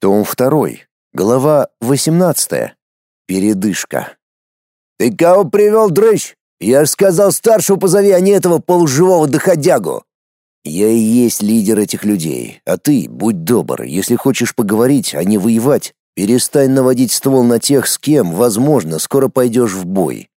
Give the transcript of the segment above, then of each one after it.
Том 2. Глава 18. Передышка. «Ты кого привел, дрыщ? Я ж сказал старшего позови, а не этого полуживого доходягу!» «Я и есть лидер этих людей, а ты, будь добр, если хочешь поговорить, а не воевать, перестань наводить ствол на тех, с кем, возможно, скоро пойдешь в бой».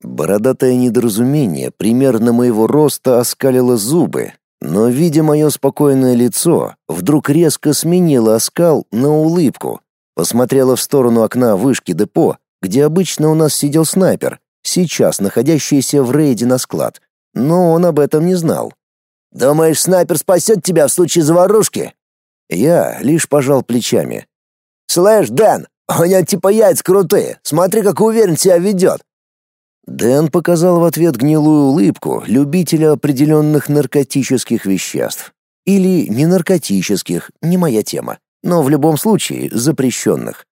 Бородатое недоразумение примерно моего роста оскалило зубы, но, видя мое спокойное лицо, вдруг резко сменила оскал на улыбку, посмотрела в сторону окна вышки депо, где обычно у нас сидел снайпер, сейчас находящийся в рейде на склад, но он об этом не знал. «Думаешь, снайпер спасет тебя в случае заварушки?» Я лишь пожал плечами. «Слышь, Дэн, у него типа яйца крутые, смотри, как уверен себя ведет. Дэн показал в ответ гнилую улыбку любителя определенных наркотических веществ. Или не наркотических, не моя тема, но в любом случае запрещенных.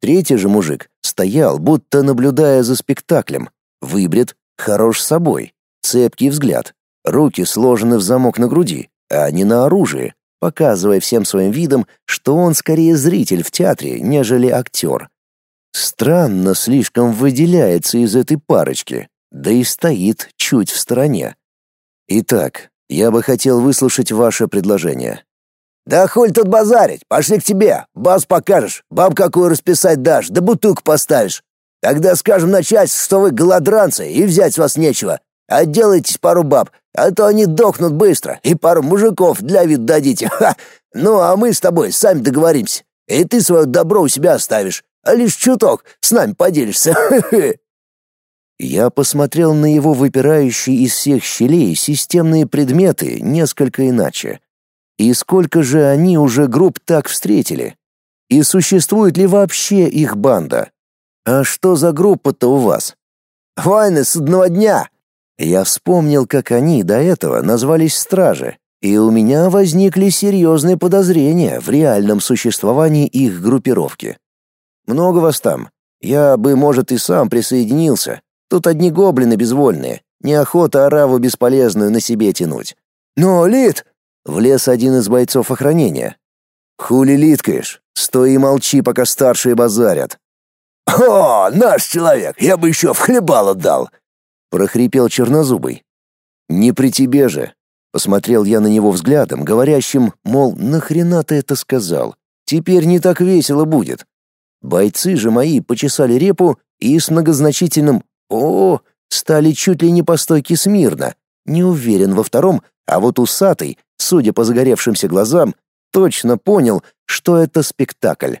Третий же мужик стоял, будто наблюдая за спектаклем. Выбрит, хорош собой, цепкий взгляд, руки сложены в замок на груди, а не на оружие, показывая всем своим видом, что он скорее зритель в театре, нежели актер. Странно слишком выделяется из этой парочки, да и стоит чуть в стороне. Итак, я бы хотел выслушать ваше предложение. Да хуль тут базарить, пошли к тебе, бас покажешь, баб какую расписать дашь, да бутылку поставишь. Тогда скажем начальству, что вы голодранцы и взять с вас нечего. Отделайтесь пару баб, а то они дохнут быстро, и пару мужиков для вида дадите. Ха! Ну, а мы с тобой сами договоримся. И ты свое добро у себя оставишь а лишь чуток с нами поделишься. Я посмотрел на его выпирающие из всех щелей системные предметы несколько иначе. И сколько же они уже групп так встретили? И существует ли вообще их банда? А что за группа-то у вас? Войны с одного дня. Я вспомнил, как они до этого назвались стражи, и у меня возникли серьезные подозрения в реальном существовании их группировки. Много вас там. Я бы, может, и сам присоединился. Тут одни гоблины безвольные. Неохота ораву бесполезную на себе тянуть. Но, Лид!» — влез один из бойцов охранения. «Хули литкаешь? Стой и молчи, пока старшие базарят». «О, наш человек! Я бы еще в хлебало дал!» — прохрипел чернозубый. «Не при тебе же!» — посмотрел я на него взглядом, говорящим, мол, нахрена ты это сказал? Теперь не так весело будет. Бойцы же мои почесали репу и с многозначительным «О!» стали чуть ли не по стойке смирно. Не уверен во втором, а вот усатый, судя по загоревшимся глазам, точно понял, что это спектакль.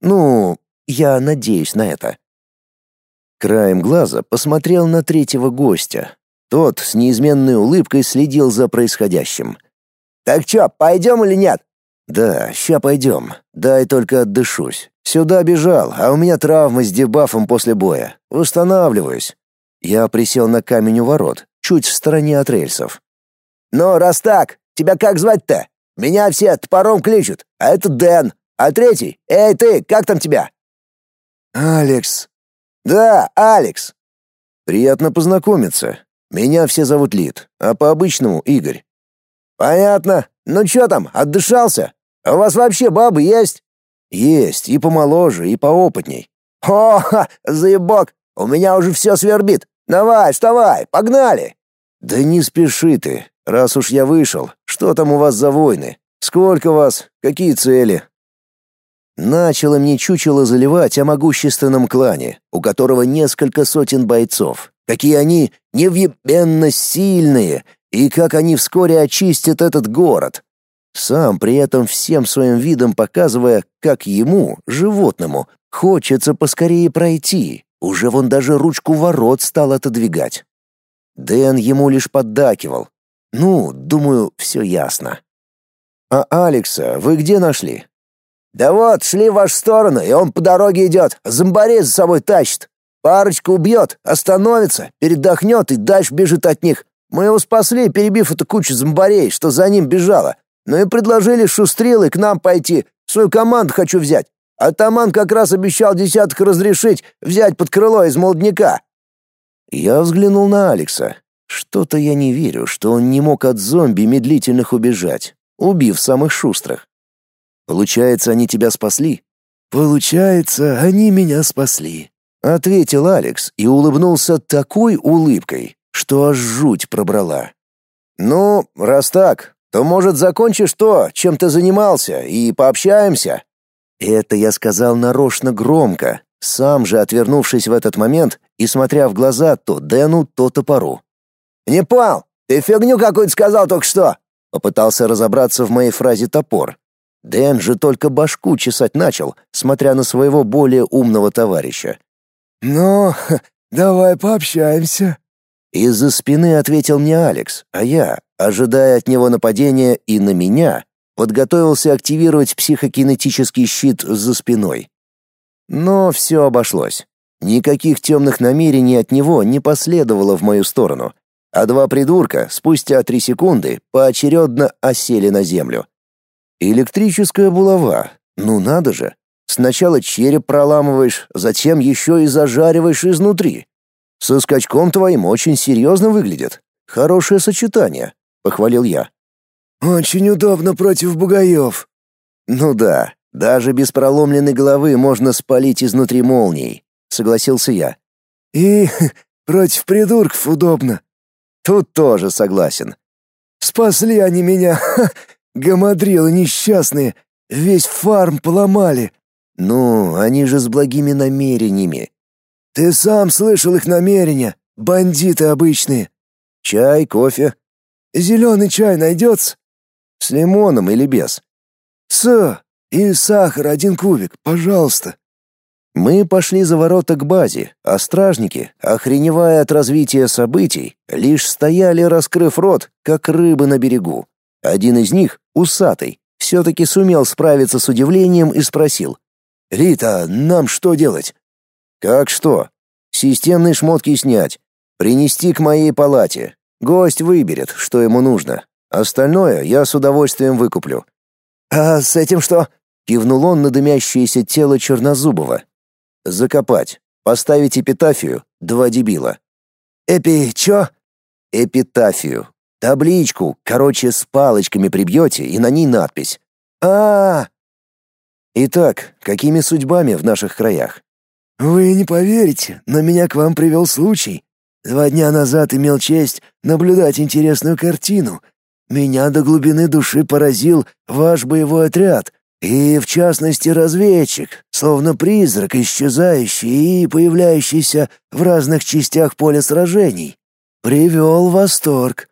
Ну, я надеюсь на это. Краем глаза посмотрел на третьего гостя. Тот с неизменной улыбкой следил за происходящим. «Так чё, пойдем или нет?» «Да, ща пойдем. Дай только отдышусь. Сюда бежал, а у меня травма с дебафом после боя. Устанавливаюсь». Я присел на камень у ворот, чуть в стороне от рельсов. «Ну, раз так, тебя как звать-то? Меня все топором кличут, а это Дэн, а третий, эй ты, как там тебя?» «Алекс». «Да, Алекс». «Приятно познакомиться. Меня все зовут Лид, а по-обычному Игорь». «Понятно. Ну чё там, отдышался? А у вас вообще бабы есть?» «Есть, и помоложе, и поопытней». «О, ха, заебок, у меня уже все свербит. Давай, вставай, погнали!» «Да не спеши ты, раз уж я вышел. Что там у вас за войны? Сколько вас? Какие цели?» Начало мне чучело заливать о могущественном клане, у которого несколько сотен бойцов. Какие они невъебенно сильные, и как они вскоре очистят этот город. Сам при этом всем своим видом показывая, как ему, животному, хочется поскорее пройти. Уже вон даже ручку ворот стал отодвигать. Дэн ему лишь поддакивал. Ну, думаю, все ясно. А Алекса вы где нашли? Да вот, шли в вашу сторону, и он по дороге идет, зомбарей за собой тащит. Парочку убьет, остановится, передохнет и дальше бежит от них. Мы его спасли, перебив эту кучу зомбарей, что за ним бежала. Ну и предложили шустрелой к нам пойти. Свою команду хочу взять. Атаман как раз обещал десяток разрешить взять под крыло из молодняка. Я взглянул на Алекса. Что-то я не верю, что он не мог от зомби медлительных убежать, убив самых шустрых. Получается, они тебя спасли? Получается, они меня спасли, ответил Алекс и улыбнулся такой улыбкой, что аж жуть пробрала. Ну, раз так, то, может, закончишь то, чем ты занимался, и пообщаемся?» Это я сказал нарочно громко, сам же отвернувшись в этот момент и смотря в глаза то Дэну, то топору. «Не понял, ты фигню какую-то сказал только что!» Попытался разобраться в моей фразе топор. Дэн же только башку чесать начал, смотря на своего более умного товарища. «Ну, давай пообщаемся», из-за спины ответил мне Алекс, а я, ожидая от него нападения и на меня, подготовился активировать психокинетический щит за спиной. Но все обошлось. Никаких темных намерений от него не последовало в мою сторону, а два придурка спустя три секунды поочередно осели на землю. Электрическая булава, ну надо же. Сначала череп проламываешь, затем еще и зажариваешь изнутри. Со скачком твоим очень серьезно выглядит. Хорошее сочетание, похвалил я. Очень удобно против бугаев. Ну да, даже без проломленной головы можно спалить изнутри молнией, согласился я. И против придурков удобно. Тут тоже согласен. Спасли они меня, гамадрилы несчастные, весь фарм поломали. Ну, они же с благими намерениями. Ты сам слышал их намерения, бандиты обычные. Чай, кофе. Зеленый чай найдется? С лимоном или без? С. И сахар один кубик, пожалуйста. Мы пошли за ворота к базе, а стражники, охреневая от развития событий, лишь стояли, раскрыв рот, как рыбы на берегу. Один из них, усатый, все-таки сумел справиться с удивлением и спросил. «Рита, нам что делать?» Как что? Системные шмотки снять, принести к моей палате. Гость выберет, что ему нужно. Остальное я с удовольствием выкуплю. А с этим что? кивнул он на дымящееся тело Чернозубова. Закопать, поставить эпитафию, два дебила. Эпи чё? Эпитафию. Табличку, короче, с палочками прибьете и на ней надпись. -а. Итак, какими судьбами в наших краях? Вы не поверите, но меня к вам привел случай. Два дня назад имел честь наблюдать интересную картину. Меня до глубины души поразил ваш боевой отряд, и, в частности, разведчик, словно призрак, исчезающий и появляющийся в разных частях поля сражений. Привел восторг.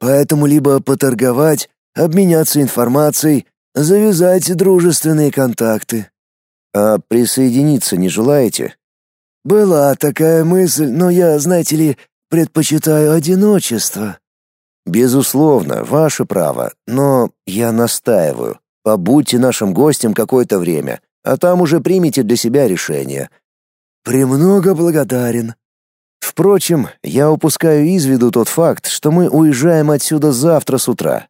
Поэтому либо поторговать, обменяться информацией, завязать дружественные контакты. А присоединиться не желаете? Была такая мысль, но я, знаете ли, предпочитаю одиночество. Безусловно, ваше право, но я настаиваю. Побудьте нашим гостем какое-то время, а там уже примите для себя решение. Премного благодарен. Впрочем, я упускаю из виду тот факт, что мы уезжаем отсюда завтра с утра.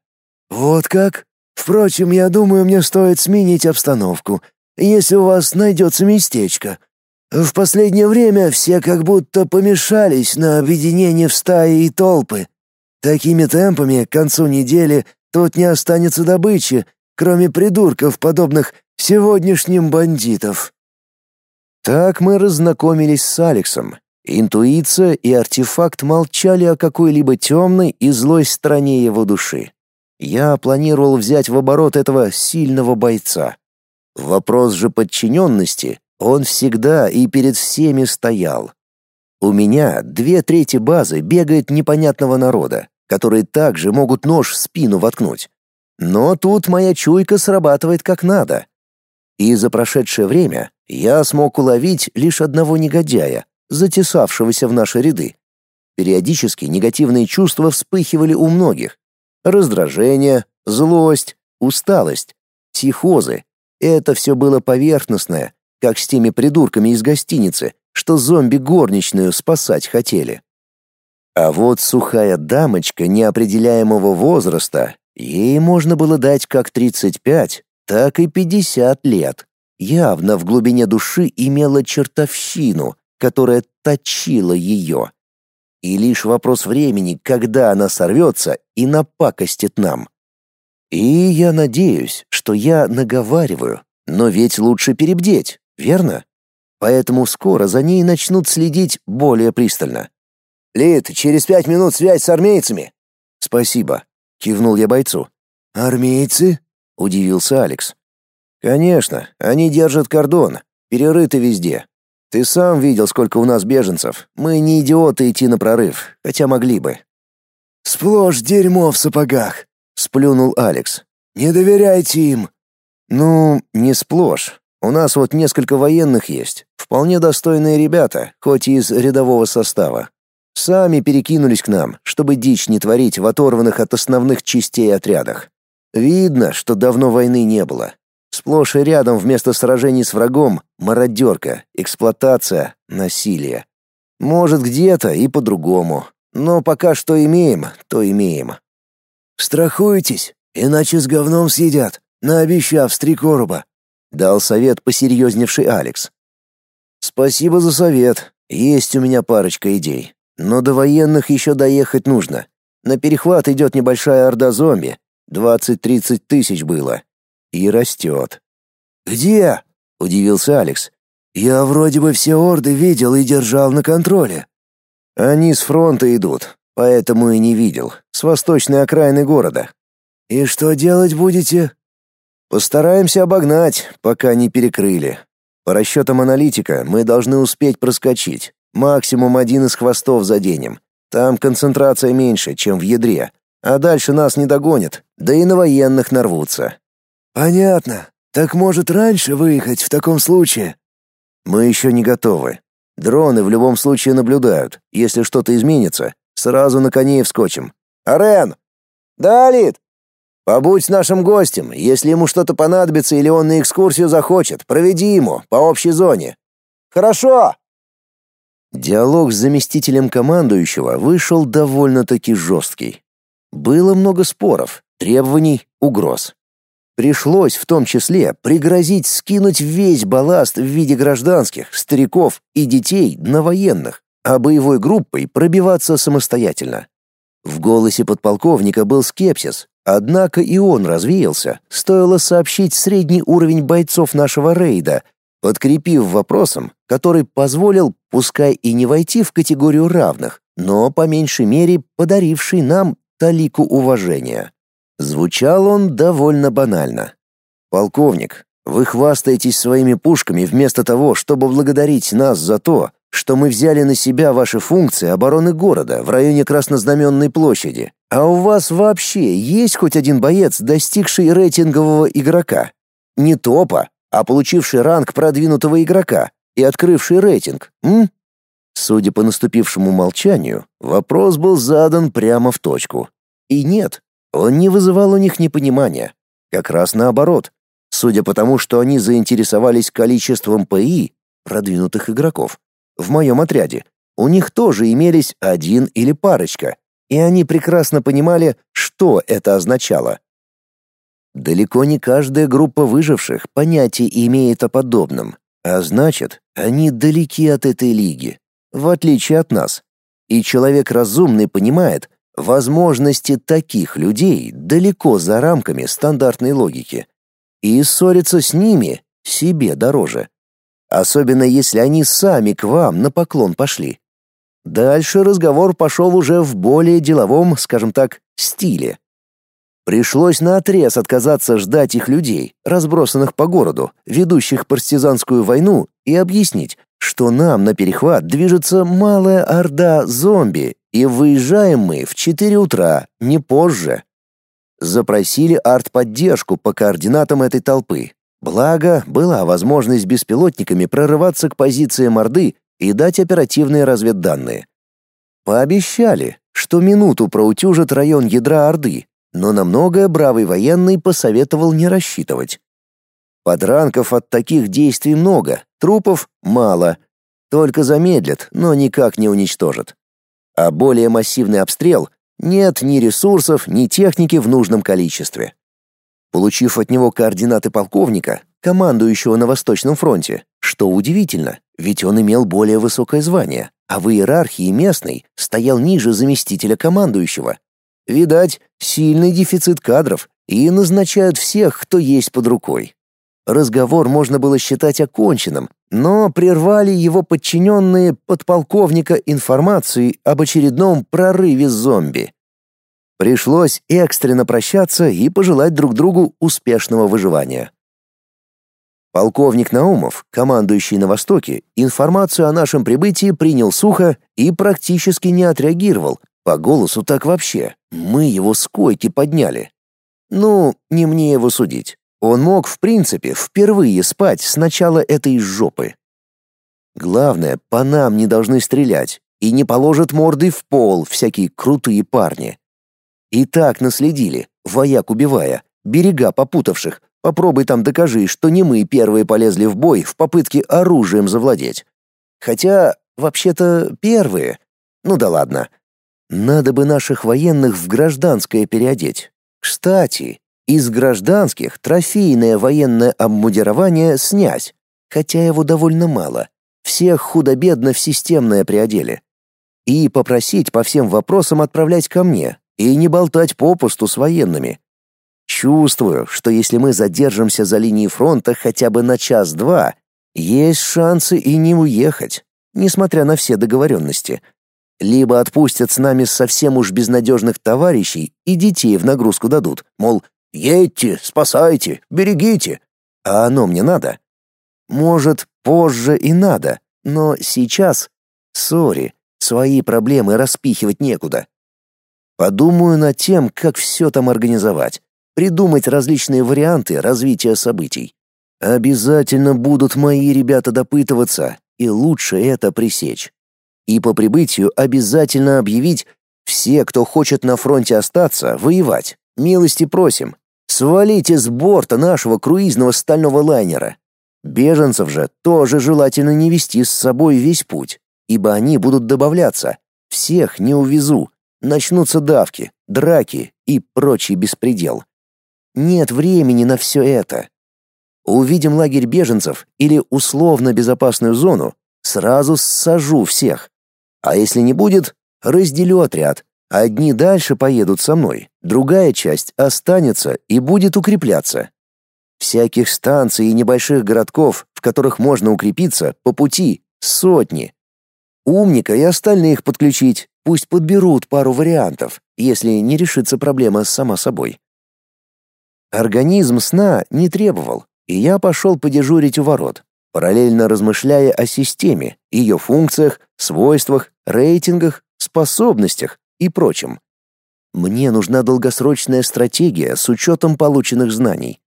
Вот как? Впрочем, я думаю, мне стоит сменить обстановку если у вас найдется местечко. В последнее время все как будто помешались на объединение в стаи и толпы. Такими темпами к концу недели тут не останется добычи, кроме придурков, подобных сегодняшним бандитов. Так мы разнакомились с Алексом. Интуиция и артефакт молчали о какой-либо темной и злой стороне его души. Я планировал взять в оборот этого сильного бойца. Вопрос же подчиненности, он всегда и перед всеми стоял. У меня две трети базы бегает непонятного народа, которые также могут нож в спину воткнуть. Но тут моя чуйка срабатывает как надо. И за прошедшее время я смог уловить лишь одного негодяя, затесавшегося в наши ряды. Периодически негативные чувства вспыхивали у многих. Раздражение, злость, усталость, психозы, это все было поверхностное, как с теми придурками из гостиницы, что зомби горничную спасать хотели. А вот сухая дамочка неопределяемого возраста, ей можно было дать как 35, так и 50 лет. Явно в глубине души имела чертовщину, которая точила ее. И лишь вопрос времени, когда она сорвется и напакостит нам. И я надеюсь, что я наговариваю, но ведь лучше перебдеть, верно? Поэтому скоро за ней начнут следить более пристально. «Лид, через пять минут связь с армейцами!» «Спасибо», — кивнул я бойцу. «Армейцы?» — удивился Алекс. «Конечно, они держат кордон, перерыты везде. Ты сам видел, сколько у нас беженцев. Мы не идиоты идти на прорыв, хотя могли бы». «Сплошь дерьмо в сапогах», — сплюнул Алекс. «Не доверяйте им». «Ну, не сплошь. У нас вот несколько военных есть, вполне достойные ребята, хоть и из рядового состава. Сами перекинулись к нам, чтобы дичь не творить в оторванных от основных частей отрядах. Видно, что давно войны не было. Сплошь и рядом вместо сражений с врагом мародерка, эксплуатация, насилие. Может, где-то и по-другому. Но пока что имеем, то имеем. «Страхуйтесь, иначе с говном съедят, наобещав с три короба», — дал совет посерьезневший Алекс. «Спасибо за совет. Есть у меня парочка идей. Но до военных еще доехать нужно. На перехват идет небольшая орда зомби. Двадцать-тридцать тысяч было. И растет. «Где?» — удивился Алекс. «Я вроде бы все орды видел и держал на контроле». «Они с фронта идут, поэтому и не видел. С восточной окраины города». «И что делать будете?» «Постараемся обогнать, пока не перекрыли. По расчетам аналитика мы должны успеть проскочить. Максимум один из хвостов заденем. Там концентрация меньше, чем в ядре. А дальше нас не догонят, да и на военных нарвутся. Понятно. Так может раньше выехать в таком случае? Мы еще не готовы. Дроны в любом случае наблюдают. Если что-то изменится, сразу на коней вскочим. Арен! Да, Лид? Побудь с нашим гостем. Если ему что-то понадобится или он на экскурсию захочет, проведи ему по общей зоне. Хорошо. Диалог с заместителем командующего вышел довольно-таки жесткий. Было много споров, требований, угроз. Пришлось в том числе пригрозить скинуть весь балласт в виде гражданских, стариков и детей на военных, а боевой группой пробиваться самостоятельно. В голосе подполковника был скепсис, однако и он развеялся, стоило сообщить средний уровень бойцов нашего рейда, подкрепив вопросом, который позволил, пускай и не войти в категорию равных, но по меньшей мере подаривший нам талику уважения. Звучал он довольно банально. «Полковник, вы хвастаетесь своими пушками вместо того, чтобы благодарить нас за то, что мы взяли на себя ваши функции обороны города в районе Краснознаменной площади. А у вас вообще есть хоть один боец, достигший рейтингового игрока? Не топа, а получивший ранг продвинутого игрока и открывший рейтинг, м? Судя по наступившему молчанию, вопрос был задан прямо в точку. И нет, он не вызывал у них непонимания. Как раз наоборот. Судя по тому, что они заинтересовались количеством ПИ, продвинутых игроков, в моем отряде, у них тоже имелись один или парочка, и они прекрасно понимали, что это означало. Далеко не каждая группа выживших понятия имеет о подобном, а значит, они далеки от этой лиги, в отличие от нас. И человек разумный понимает, возможности таких людей далеко за рамками стандартной логики. И ссориться с ними себе дороже. Особенно если они сами к вам на поклон пошли. Дальше разговор пошел уже в более деловом, скажем так, стиле. Пришлось наотрез отказаться ждать их людей, разбросанных по городу, ведущих партизанскую войну, и объяснить, что нам на перехват движется малая орда зомби, и выезжаем мы в 4 утра, не позже. Запросили артподдержку по координатам этой толпы. Благо, была возможность беспилотниками прорываться к позициям Орды и дать оперативные разведданные. Пообещали, что минуту проутюжат район ядра Орды, но на многое бравый военный посоветовал не рассчитывать. Подранков от таких действий много, трупов мало. Только замедлят, но никак не уничтожат. А более массивный обстрел нет ни ресурсов, ни техники в нужном количестве. Получив от него координаты полковника, командующего на Восточном фронте, что удивительно, ведь он имел более высокое звание, а в иерархии местной стоял ниже заместителя командующего, Видать, сильный дефицит кадров, и назначают всех, кто есть под рукой. Разговор можно было считать оконченным, но прервали его подчиненные подполковника информацией об очередном прорыве зомби. Пришлось экстренно прощаться и пожелать друг другу успешного выживания. Полковник Наумов, командующий на Востоке, информацию о нашем прибытии принял сухо и практически не отреагировал. По голосу так вообще. Мы его с койки подняли. Ну, не мне его судить. Он мог, в принципе, впервые спать с начала этой жопы. Главное, по нам не должны стрелять и не положат морды в пол всякие крутые парни. И так наследили, вояк убивая, берега попутавших. Попробуй там докажи, что не мы первые полезли в бой в попытке оружием завладеть. Хотя, вообще-то, первые. Ну да ладно. Надо бы наших военных в гражданское переодеть. Кстати, из гражданских трофейное военное обмундирование снять, хотя его довольно мало. Всех худо-бедно в системное приодели. И попросить по всем вопросам отправлять ко мне, и не болтать попусту с военными. Чувствую, что если мы задержимся за линией фронта хотя бы на час-два, есть шансы и не уехать, несмотря на все договоренности. Либо отпустят с нами совсем уж безнадежных товарищей и детей в нагрузку дадут, мол, едьте, спасайте, берегите. А оно мне надо? Может, позже и надо, но сейчас, сори, свои проблемы распихивать некуда. Подумаю над тем, как все там организовать, придумать различные варианты развития событий. Обязательно будут мои ребята допытываться, и лучше это пресечь. И по прибытию обязательно объявить все, кто хочет на фронте остаться, воевать. Милости просим. Свалите с борта нашего круизного стального лайнера. Беженцев же тоже желательно не вести с собой весь путь, ибо они будут добавляться. Всех не увезу, начнутся давки, драки и прочий беспредел. Нет времени на все это. Увидим лагерь беженцев или условно безопасную зону, сразу сажу всех. А если не будет, разделю отряд. Одни дальше поедут со мной, другая часть останется и будет укрепляться. Всяких станций и небольших городков, в которых можно укрепиться, по пути сотни. Умника и остальных подключить, Пусть подберут пару вариантов, если не решится проблема сама собой. Организм сна не требовал, и я пошел подежурить у ворот, параллельно размышляя о системе, ее функциях, свойствах, рейтингах, способностях и прочем. Мне нужна долгосрочная стратегия с учетом полученных знаний.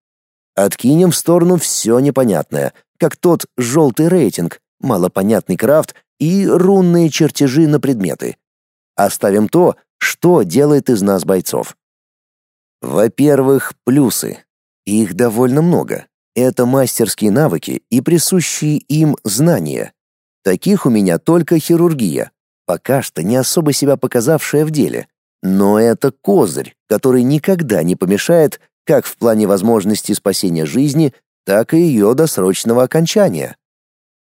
Откинем в сторону все непонятное, как тот желтый рейтинг, малопонятный крафт и рунные чертежи на предметы. Оставим то, что делает из нас бойцов. Во-первых, плюсы. Их довольно много. Это мастерские навыки и присущие им знания. Таких у меня только хирургия, пока что не особо себя показавшая в деле. Но это козырь, который никогда не помешает как в плане возможности спасения жизни, так и ее досрочного окончания.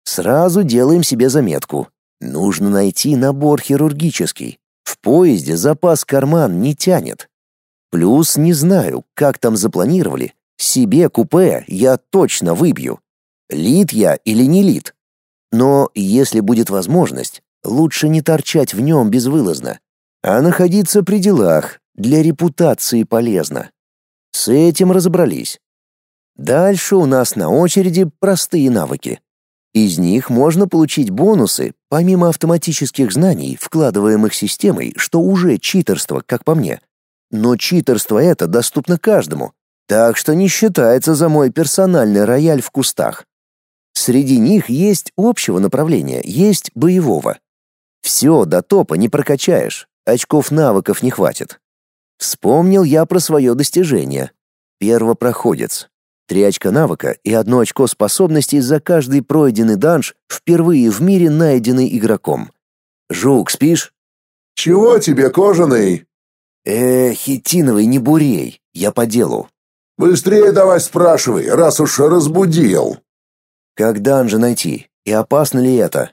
Сразу делаем себе заметку. Нужно найти набор хирургический. В поезде запас карман не тянет. Плюс не знаю, как там запланировали. Себе купе я точно выбью. Лид я или не лид. Но если будет возможность, лучше не торчать в нем безвылазно, а находиться при делах, для репутации полезно. С этим разобрались. Дальше у нас на очереди простые навыки. Из них можно получить бонусы, помимо автоматических знаний, вкладываемых системой, что уже читерство, как по мне. Но читерство это доступно каждому, так что не считается за мой персональный рояль в кустах. Среди них есть общего направления, есть боевого. Все до топа не прокачаешь, очков навыков не хватит. Вспомнил я про свое достижение. Первопроходец. Три очка навыка и одно очко способностей за каждый пройденный данж, впервые в мире найденный игроком. «Жук, спишь?» «Чего тебе, кожаный?» «Э, хитиновый, не бурей, я по делу». «Быстрее давай спрашивай, раз уж разбудил». «Как данжа найти? И опасно ли это?»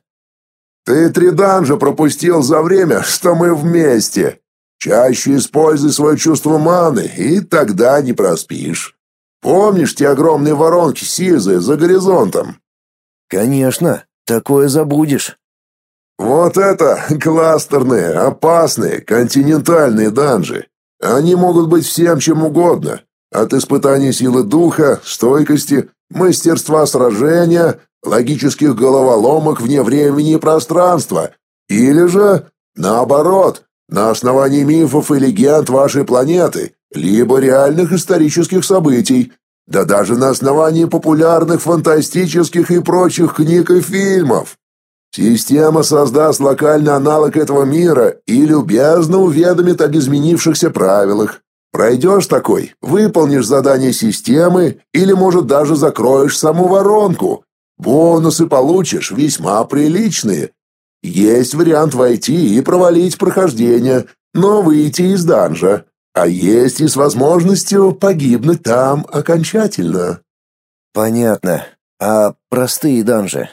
«Ты три данжа пропустил за время, что мы вместе. Чаще используй свое чувство маны, и тогда не проспишь. Помнишь те огромные воронки сизые за горизонтом? Конечно, такое забудешь. Вот это кластерные, опасные, континентальные данжи. Они могут быть всем чем угодно. От испытания силы духа, стойкости, мастерства сражения, логических головоломок вне времени и пространства. Или же, наоборот, на основании мифов и легенд вашей планеты, либо реальных исторических событий, да даже на основании популярных фантастических и прочих книг и фильмов. Система создаст локальный аналог этого мира и любезно уведомит об изменившихся правилах. Пройдешь такой, выполнишь задание системы или, может, даже закроешь саму воронку. Бонусы получишь весьма приличные. Есть вариант войти и провалить прохождение, но выйти из данжа. А есть и с возможностью погибнуть там окончательно. Понятно. А простые данжи?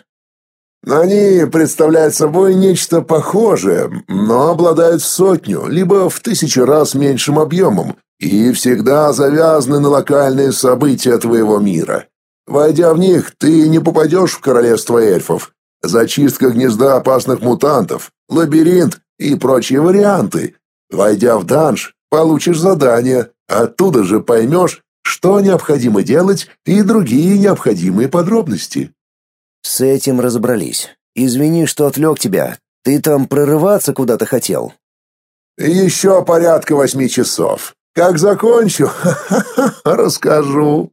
Они представляют собой нечто похожее, но обладают в сотню, либо в тысячу раз меньшим объемом и всегда завязаны на локальные события твоего мира. Войдя в них, ты не попадешь в королевство эльфов. Зачистка гнезда опасных мутантов, лабиринт и прочие варианты. Войдя в данж, получишь задание, оттуда же поймешь, что необходимо делать и другие необходимые подробности. С этим разобрались. Извини, что отвлек тебя. Ты там прорываться куда-то хотел. Еще порядка восьми часов. Как закончу, расскажу.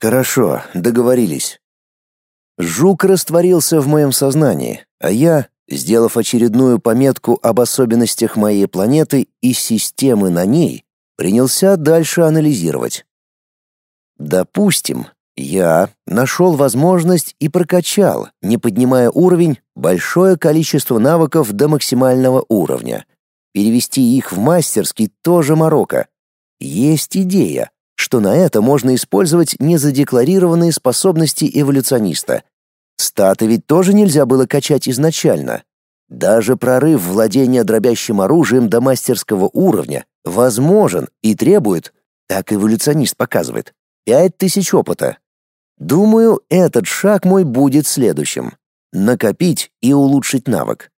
Хорошо, договорились. Жук растворился в моем сознании, а я, сделав очередную пометку об особенностях моей планеты и системы на ней, принялся дальше анализировать. Допустим, я нашел возможность и прокачал, не поднимая уровень, большое количество навыков до максимального уровня. Перевести их в мастерский тоже морока. Есть идея, что на это можно использовать незадекларированные способности эволюциониста. Статы ведь тоже нельзя было качать изначально. Даже прорыв владения дробящим оружием до мастерского уровня возможен и требует, так эволюционист показывает, пять тысяч опыта. Думаю, этот шаг мой будет следующим. Накопить и улучшить навык.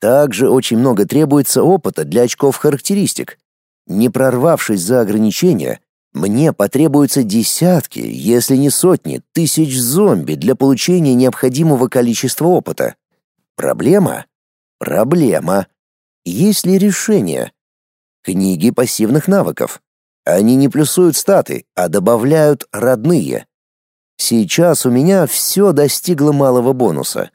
Также очень много требуется опыта для очков характеристик. Не прорвавшись за ограничения, мне потребуются десятки, если не сотни, тысяч зомби для получения необходимого количества опыта. Проблема? Проблема. Есть ли решение? Книги пассивных навыков. Они не плюсуют статы, а добавляют родные. Сейчас у меня все достигло малого бонуса.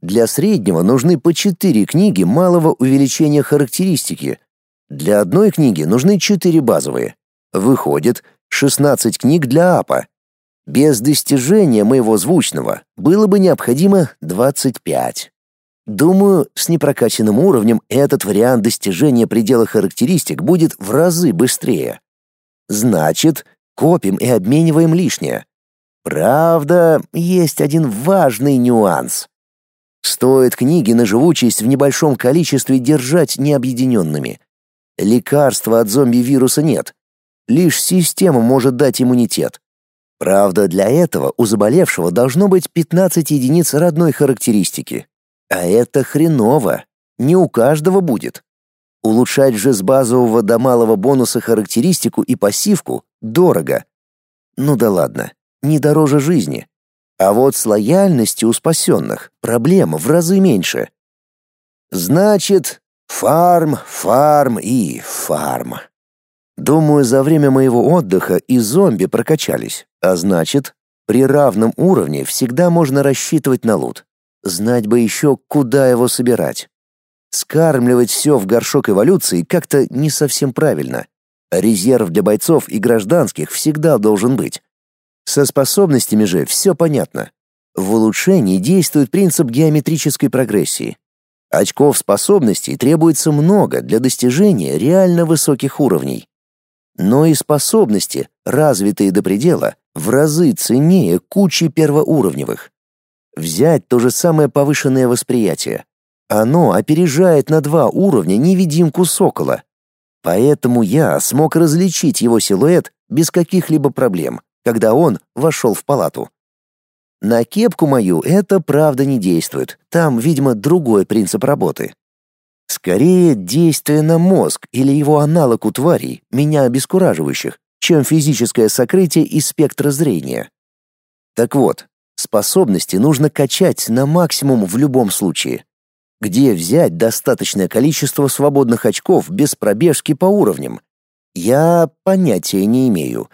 Для среднего нужны по четыре книги малого увеличения характеристики. Для одной книги нужны четыре базовые. Выходит, 16 книг для АПа. Без достижения моего звучного было бы необходимо 25. Думаю, с непрокачанным уровнем этот вариант достижения предела характеристик будет в разы быстрее. Значит, копим и обмениваем лишнее. Правда, есть один важный нюанс. Стоит книги на живучесть в небольшом количестве держать необъединенными. Лекарства от зомби-вируса нет. Лишь система может дать иммунитет. Правда, для этого у заболевшего должно быть 15 единиц родной характеристики. А это хреново. Не у каждого будет. Улучшать же с базового до малого бонуса характеристику и пассивку дорого. Ну да ладно не дороже жизни. А вот с лояльностью у спасенных проблема в разы меньше. Значит, фарм, фарм и фарм. Думаю, за время моего отдыха и зомби прокачались, а значит, при равном уровне всегда можно рассчитывать на лут. Знать бы еще, куда его собирать. Скармливать все в горшок эволюции как-то не совсем правильно. Резерв для бойцов и гражданских всегда должен быть. Со способностями же все понятно. В улучшении действует принцип геометрической прогрессии. Очков способностей требуется много для достижения реально высоких уровней. Но и способности, развитые до предела, в разы ценнее кучи первоуровневых. Взять то же самое повышенное восприятие. Оно опережает на два уровня невидимку сокола. Поэтому я смог различить его силуэт без каких-либо проблем, когда он вошел в палату. На кепку мою это правда не действует. Там, видимо, другой принцип работы. Скорее, действие на мозг или его аналог у тварей, меня обескураживающих, чем физическое сокрытие из спектра зрения. Так вот, способности нужно качать на максимум в любом случае. Где взять достаточное количество свободных очков без пробежки по уровням? Я понятия не имею.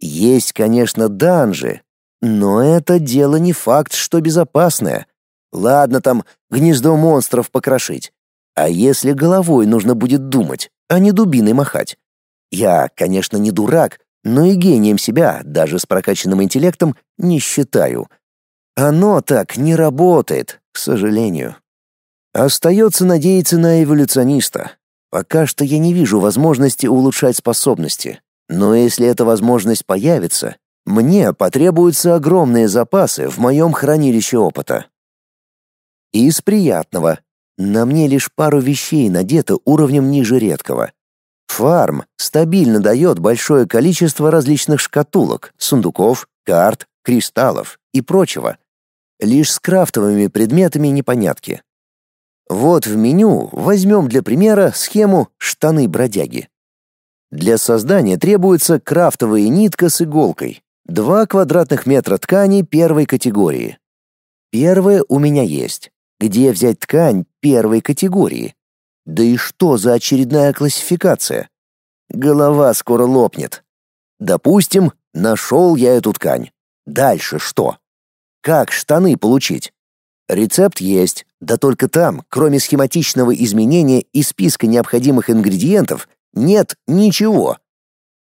Есть, конечно, данжи, но это дело не факт, что безопасное. Ладно там гнездо монстров покрошить. А если головой нужно будет думать, а не дубиной махать? Я, конечно, не дурак, но и гением себя, даже с прокачанным интеллектом, не считаю. Оно так не работает, к сожалению. Остается надеяться на эволюциониста. Пока что я не вижу возможности улучшать способности. Но если эта возможность появится, мне потребуются огромные запасы в моем хранилище опыта. Из приятного. На мне лишь пару вещей надето уровнем ниже редкого. Фарм стабильно дает большое количество различных шкатулок, сундуков, карт, кристаллов и прочего. Лишь с крафтовыми предметами непонятки. Вот в меню возьмем для примера схему «штаны-бродяги». Для создания требуется крафтовая нитка с иголкой, 2 квадратных метра ткани первой категории. Первая у меня есть. Где взять ткань первой категории? Да и что за очередная классификация? Голова скоро лопнет. Допустим, нашел я эту ткань. Дальше что? Как штаны получить? Рецепт есть, да только там, кроме схематичного изменения и списка необходимых ингредиентов, нет ничего.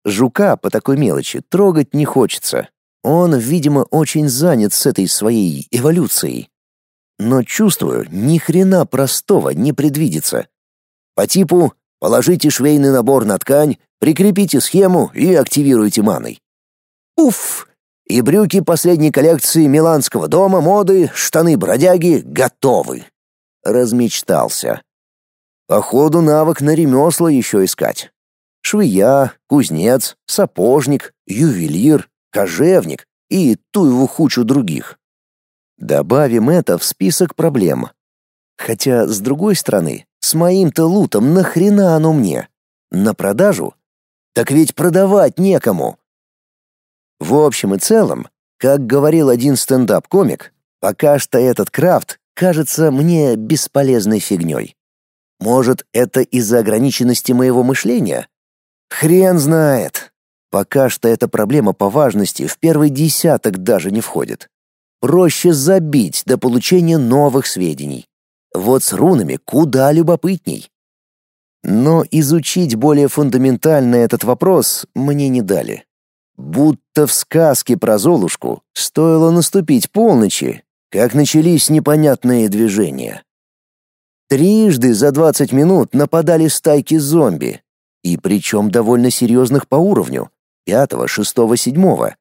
Жука по такой мелочи трогать не хочется. Он, видимо, очень занят с этой своей эволюцией. Но чувствую, ни хрена простого не предвидится. По типу положите швейный набор на ткань, прикрепите схему и активируйте маной. Уф! И брюки последней коллекции миланского дома моды, штаны-бродяги готовы. Размечтался. Походу навык на ремесла еще искать. Швея, кузнец, сапожник, ювелир, кожевник и ту его хучу других. Добавим это в список проблем. Хотя, с другой стороны, с моим-то лутом нахрена оно мне? На продажу? Так ведь продавать некому. В общем и целом, как говорил один стендап-комик, пока что этот крафт кажется мне бесполезной фигней. Может, это из-за ограниченности моего мышления? Хрен знает. Пока что эта проблема по важности в первый десяток даже не входит. Проще забить до получения новых сведений. Вот с рунами куда любопытней. Но изучить более фундаментально этот вопрос мне не дали. Будто в сказке про Золушку стоило наступить полночи, как начались непонятные движения. Трижды за 20 минут нападали стайки зомби, и причем довольно серьезных по уровню — пятого, шестого, седьмого.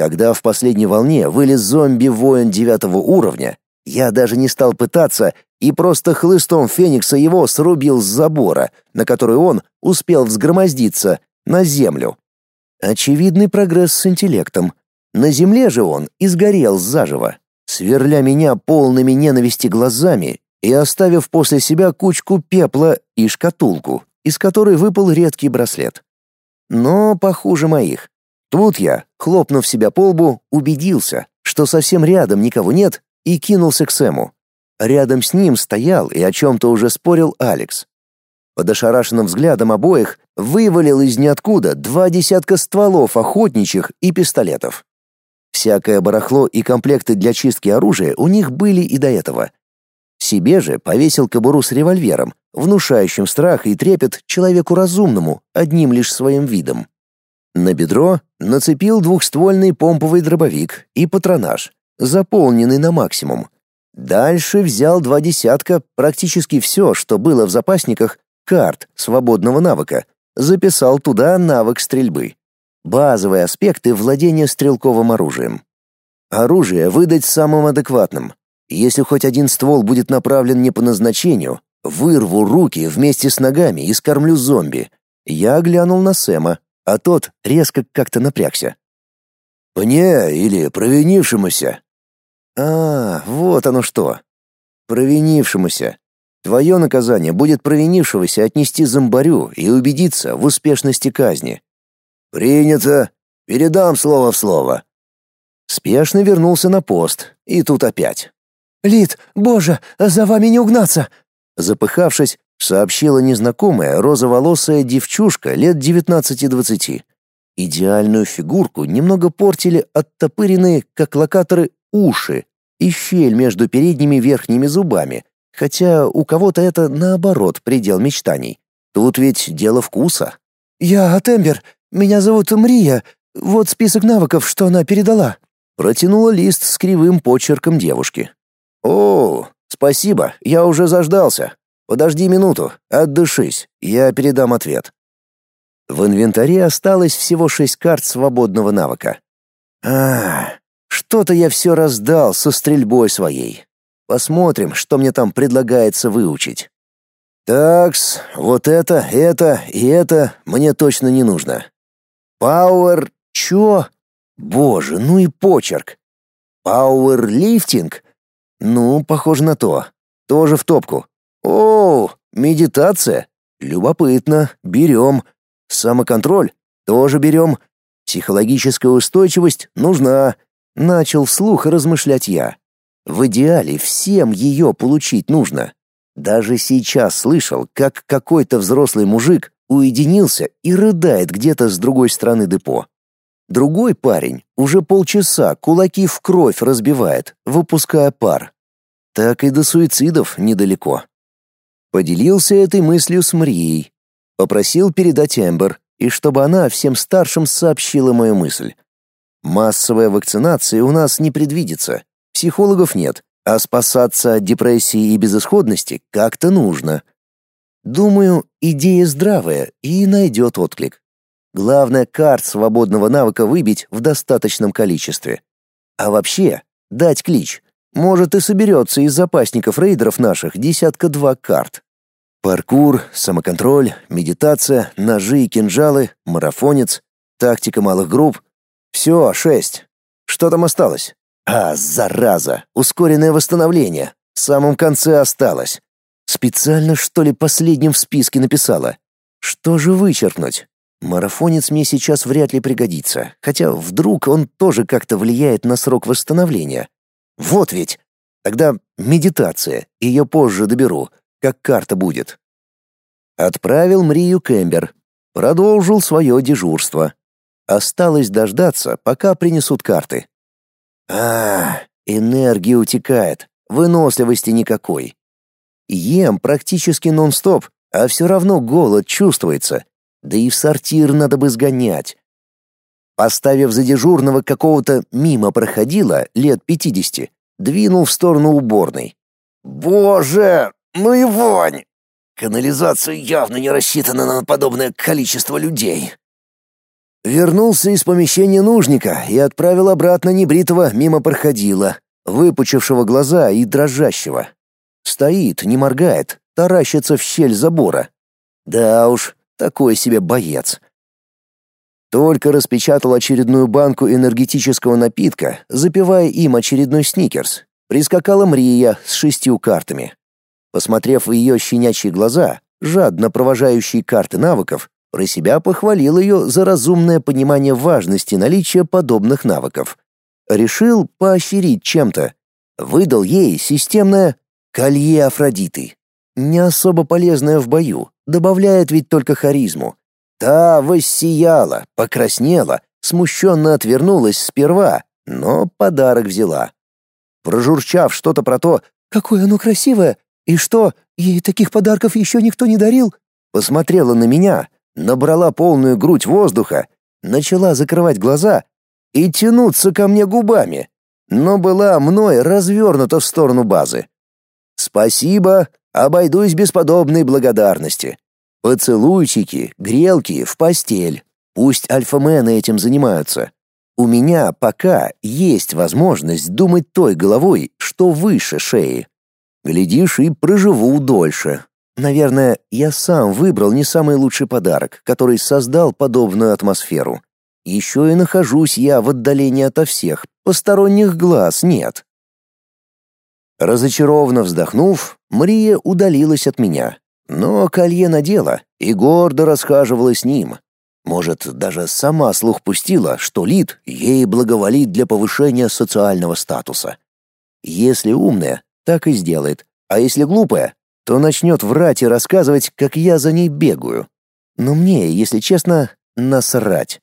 Когда в последней волне вылез зомби-воин девятого уровня, я даже не стал пытаться и просто хлыстом Феникса его срубил с забора, на который он успел взгромоздиться, на землю. Очевидный прогресс с интеллектом. На земле же он изгорел заживо, сверля меня полными ненависти глазами и оставив после себя кучку пепла и шкатулку, из которой выпал редкий браслет. Но похуже моих. Тут я, хлопнув себя по лбу, убедился, что совсем рядом никого нет, и кинулся к Сэму. Рядом с ним стоял и о чем-то уже спорил Алекс. Под ошарашенным взглядом обоих вывалил из ниоткуда два десятка стволов охотничьих и пистолетов. Всякое барахло и комплекты для чистки оружия у них были и до этого. Себе же повесил кобуру с револьвером, внушающим страх и трепет человеку разумному, одним лишь своим видом. На бедро нацепил двухствольный помповый дробовик и патронаж, заполненный на максимум. Дальше взял два десятка, практически все, что было в запасниках, карт свободного навыка, записал туда навык стрельбы. Базовые аспекты владения стрелковым оружием. Оружие выдать самым адекватным. Если хоть один ствол будет направлен не по назначению, Вырву руки вместе с ногами и скормлю зомби. Я глянул на Сэма, а тот резко как-то напрягся. «Мне или провинившемуся?» «А, вот оно что. Провинившемуся. Твое наказание будет провинившегося отнести зомбарю и убедиться в успешности казни». «Принято. Передам слово в слово». Спешно вернулся на пост, и тут опять. «Лид, боже, за вами не угнаться!» Запыхавшись, сообщила незнакомая розоволосая девчушка лет девятнадцати-двадцати. Идеальную фигурку немного портили оттопыренные, как локаторы, уши и щель между передними верхними зубами, хотя у кого-то это, наоборот, предел мечтаний. Тут ведь дело вкуса. «Я от Эмбер. Меня зовут Мрия. Вот список навыков, что она передала». Протянула лист с кривым почерком девушки. «О, спасибо, я уже заждался. Подожди минуту, отдышись, я передам ответ». В инвентаре осталось всего шесть карт свободного навыка. А, что-то я все раздал со стрельбой своей. Посмотрим, что мне там предлагается выучить. Такс, вот это, это и это мне точно не нужно. Пауэр... чё? Боже, ну и почерк. Пауэрлифтинг? Ну, похоже на то. Тоже в топку. О, медитация. Любопытно. Берем. Самоконтроль тоже берем. Психологическая устойчивость нужна. Начал вслух размышлять я. В идеале всем ее получить нужно. Даже сейчас слышал, как какой-то взрослый мужик уединился и рыдает где-то с другой стороны депо. Другой парень уже полчаса кулаки в кровь разбивает, выпуская пар. Так и до суицидов недалеко. Поделился этой мыслью с Мрией, Попросил передать Эмбер, и чтобы она всем старшим сообщила мою мысль. Массовая вакцинация у нас не предвидится. Психологов нет, а спасаться от депрессии и безысходности как-то нужно. Думаю, идея здравая и найдет отклик. Главное, карт свободного навыка выбить в достаточном количестве. А вообще, дать клич. Может, и соберется из запасников рейдеров наших десятка-два карт. Паркур, самоконтроль, медитация, ножи и кинжалы, марафонец, тактика малых групп. Все, шесть. Что там осталось? А, зараза, ускоренное восстановление. В самом конце осталось. Специально, что ли, последним в списке написала? Что же вычеркнуть? Марафонец мне сейчас вряд ли пригодится, хотя вдруг он тоже как-то влияет на срок восстановления. Вот ведь. Тогда медитация, ее позже доберу как карта будет. Отправил Мрию Кембер. Продолжил свое дежурство. Осталось дождаться, пока принесут карты. А, энергия утекает, выносливости никакой. Ем практически нон-стоп, а все равно голод чувствуется. Да и в сортир надо бы сгонять. Поставив за дежурного какого-то мимо проходила лет пятидесяти, двинул в сторону уборной. «Боже, ну и вонь! Канализация явно не рассчитана на подобное количество людей. Вернулся из помещения нужника и отправил обратно небритого мимо проходила, выпучившего глаза и дрожащего. Стоит, не моргает, таращится в щель забора. Да уж, такой себе боец. Только распечатал очередную банку энергетического напитка, запивая им очередной сникерс. Прискакала Мрия с шестью картами. Посмотрев в ее щенячьи глаза, жадно провожающие карты навыков, про себя похвалил ее за разумное понимание важности наличия подобных навыков. Решил поощрить чем-то. Выдал ей системное «Колье Афродиты». Не особо полезное в бою, добавляет ведь только харизму. Та воссияла, покраснела, смущенно отвернулась сперва, но подарок взяла. Прожурчав что-то про то, «Какое оно красивое! «И что, ей таких подарков еще никто не дарил?» Посмотрела на меня, набрала полную грудь воздуха, начала закрывать глаза и тянуться ко мне губами, но была мной развернута в сторону базы. «Спасибо, обойдусь без подобной благодарности. Поцелуйчики, грелки в постель. Пусть альфамены этим занимаются. У меня пока есть возможность думать той головой, что выше шеи. Глядишь, и проживу дольше. Наверное, я сам выбрал не самый лучший подарок, который создал подобную атмосферу. Еще и нахожусь я в отдалении ото всех, посторонних глаз нет. Разочарованно вздохнув, Мария удалилась от меня, но колье надела и гордо расхаживала с ним. Может, даже сама слух пустила, что Лид ей благоволит для повышения социального статуса. Если умная, так и сделает, а если глупая, то начнет врать и рассказывать, как я за ней бегаю. Но мне, если честно, насрать.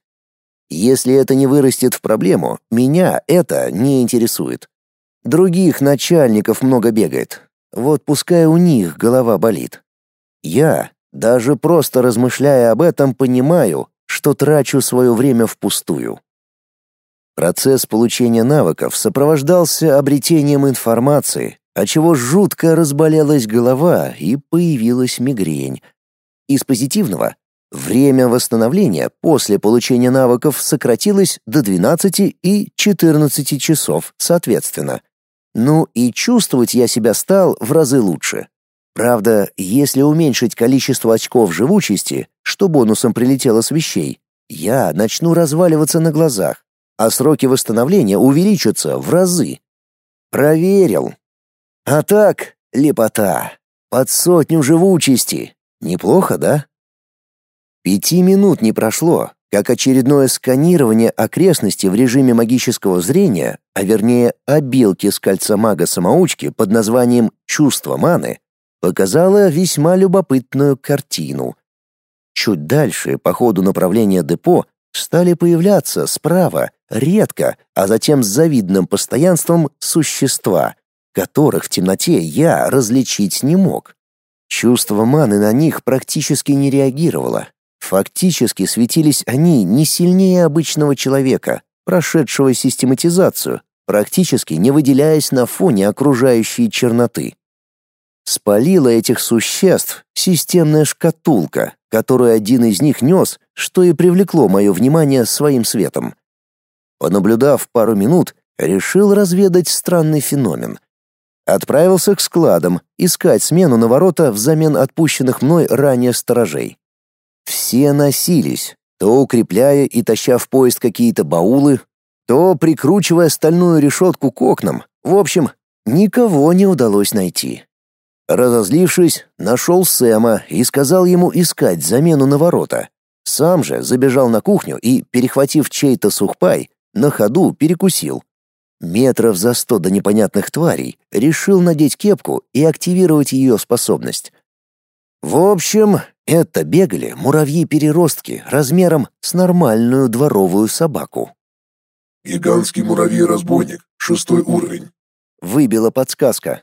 Если это не вырастет в проблему, меня это не интересует. Других начальников много бегает. Вот пускай у них голова болит. Я, даже просто размышляя об этом, понимаю, что трачу свое время впустую. Процесс получения навыков сопровождался обретением информации, отчего жутко разболелась голова и появилась мигрень. Из позитивного Время восстановления после получения навыков сократилось до 12 и 14 часов, соответственно. Ну и чувствовать я себя стал в разы лучше. Правда, если уменьшить количество очков живучести, что бонусом прилетело с вещей, я начну разваливаться на глазах, а сроки восстановления увеличатся в разы. Проверил. А так, лепота. Под сотню живучести. Неплохо, да? Пяти минут не прошло, как очередное сканирование окрестностей в режиме магического зрения, а вернее обилки с кольца мага-самоучки под названием «Чувство маны», показало весьма любопытную картину. Чуть дальше, по ходу направления депо, стали появляться справа, редко, а затем с завидным постоянством существа, которых в темноте я различить не мог. Чувство маны на них практически не реагировало, Фактически светились они не сильнее обычного человека, прошедшего систематизацию, практически не выделяясь на фоне окружающей черноты. Спалила этих существ системная шкатулка, которую один из них нес, что и привлекло мое внимание своим светом. Понаблюдав пару минут, решил разведать странный феномен. Отправился к складам, искать смену на ворота взамен отпущенных мной ранее сторожей. Все носились, то укрепляя и таща в поезд какие-то баулы, то прикручивая стальную решетку к окнам. В общем, никого не удалось найти. Разозлившись, нашел Сэма и сказал ему искать замену на ворота. Сам же забежал на кухню и, перехватив чей-то сухпай, на ходу перекусил. Метров за сто до непонятных тварей решил надеть кепку и активировать ее способность. В общем, это бегали муравьи-переростки размером с нормальную дворовую собаку. «Гигантский муравей-разбойник, шестой уровень», — выбила подсказка.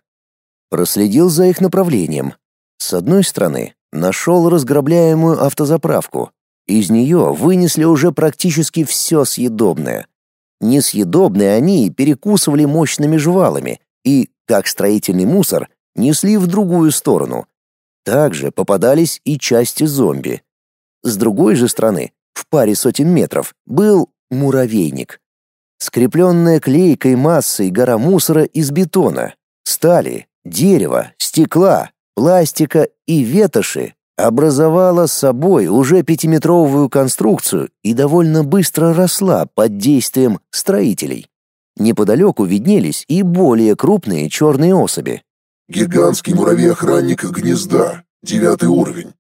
Проследил за их направлением. С одной стороны, нашел разграбляемую автозаправку. Из нее вынесли уже практически все съедобное. Несъедобные они перекусывали мощными жвалами и, как строительный мусор, несли в другую сторону — также попадались и части зомби. С другой же стороны, в паре сотен метров, был муравейник. Скрепленная клейкой массой гора мусора из бетона, стали, дерева, стекла, пластика и ветоши образовала собой уже пятиметровую конструкцию и довольно быстро росла под действием строителей. Неподалеку виднелись и более крупные черные особи. Гигантский муравей-охранник гнезда, девятый уровень.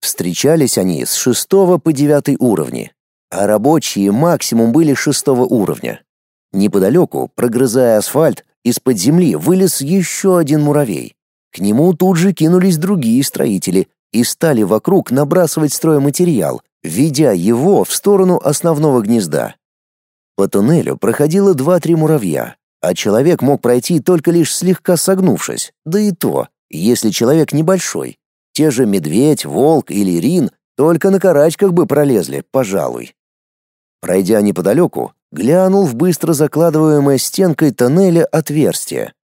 Встречались они с шестого по девятый уровни, а рабочие максимум были шестого уровня. Неподалеку, прогрызая асфальт, из-под земли вылез еще один муравей. К нему тут же кинулись другие строители и стали вокруг набрасывать стройматериал, ведя его в сторону основного гнезда. По туннелю проходило два-три муравья, а человек мог пройти только лишь слегка согнувшись, да и то, если человек небольшой. Те же медведь, волк или рин только на карачках бы пролезли, пожалуй. Пройдя неподалеку, глянул в быстро закладываемое стенкой тоннеля отверстие.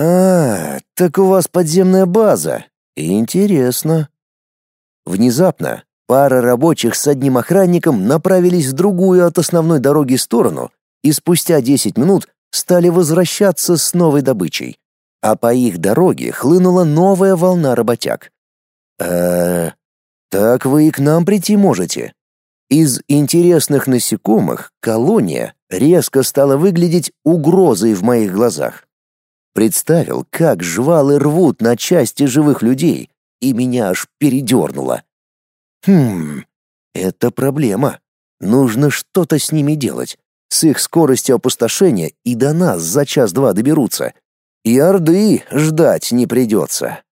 «А, так у вас подземная база. Интересно». Внезапно пара рабочих с одним охранником направились в другую от основной дороги сторону, и спустя 10 минут стали возвращаться с новой добычей, а по их дороге хлынула новая волна работяг. э так вы и к нам прийти можете. Из интересных насекомых колония резко стала выглядеть угрозой в моих глазах. Представил, как жвалы рвут на части живых людей, и меня аж передернуло. Хм, это проблема. Нужно что-то с ними делать. С их скоростью опустошения и до нас за час-два доберутся. И Орды ждать не придется.